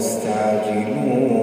tempestade luz.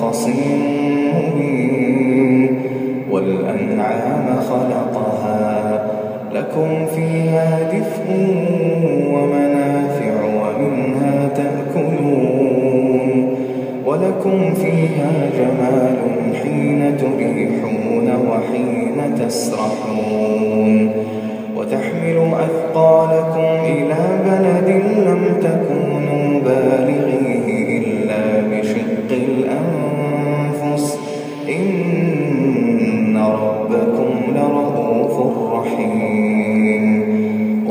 خصيم مبين والأنعام خلقها. لكم فيها دفء ومنافع ومنها تأكلون. ولكم فيها جمال حين تريحون وحين تسرحون. وتحمل أثقالكم إلى بلد لم تكن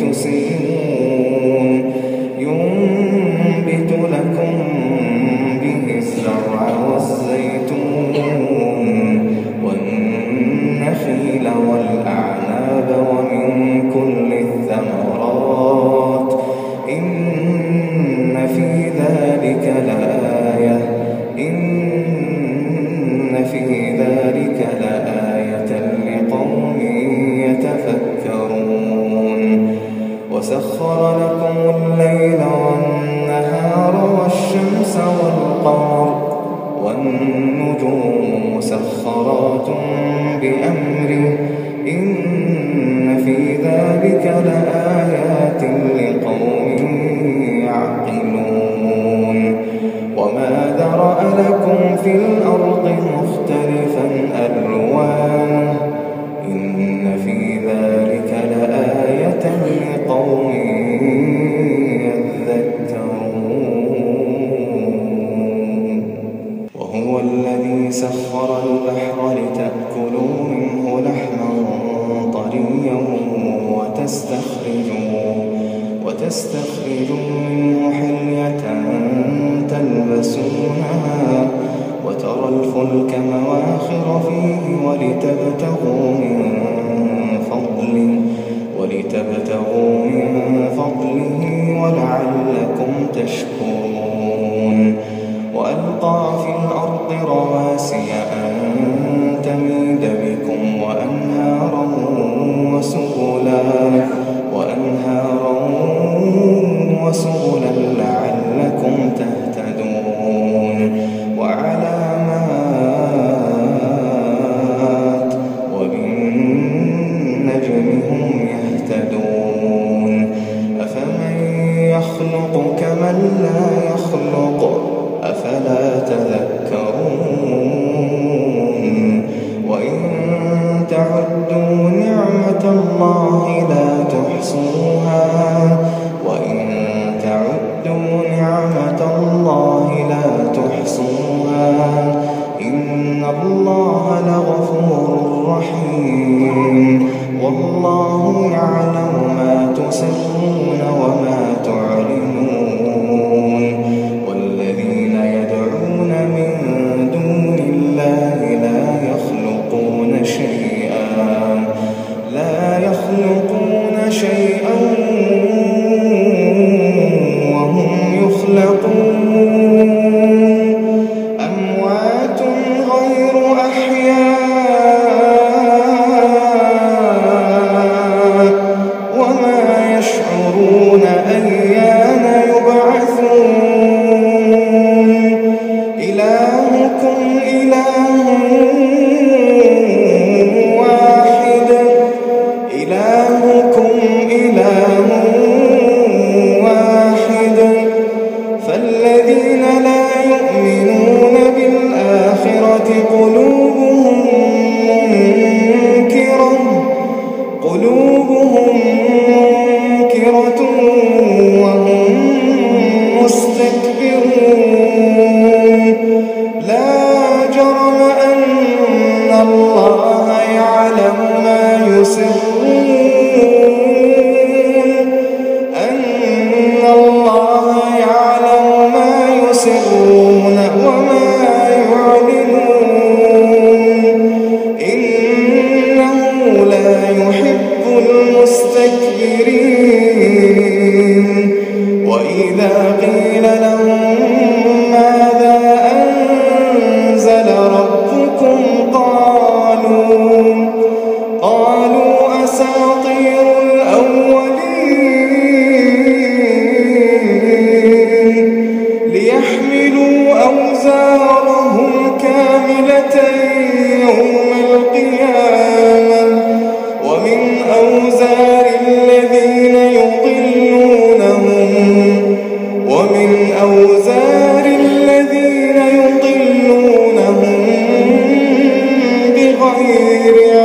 تسيئون وسخر لكم الليل والنهار والشمس والقمر والنجوم مسخرات بأمره إن في ذلك لآية suffering من لا يخلق أفلا تذكرون وإن تعدوا نعمة الله لا تحصوها وإن تعدوا نعمة الله لا تحصوها إن الله لغفور رحيم والله يعلم ما تسرون وما يحب المستكبرين. وإذا قيل لهم ماذا أنزل ربكم قالوا قالوا أساطير الأولين. غير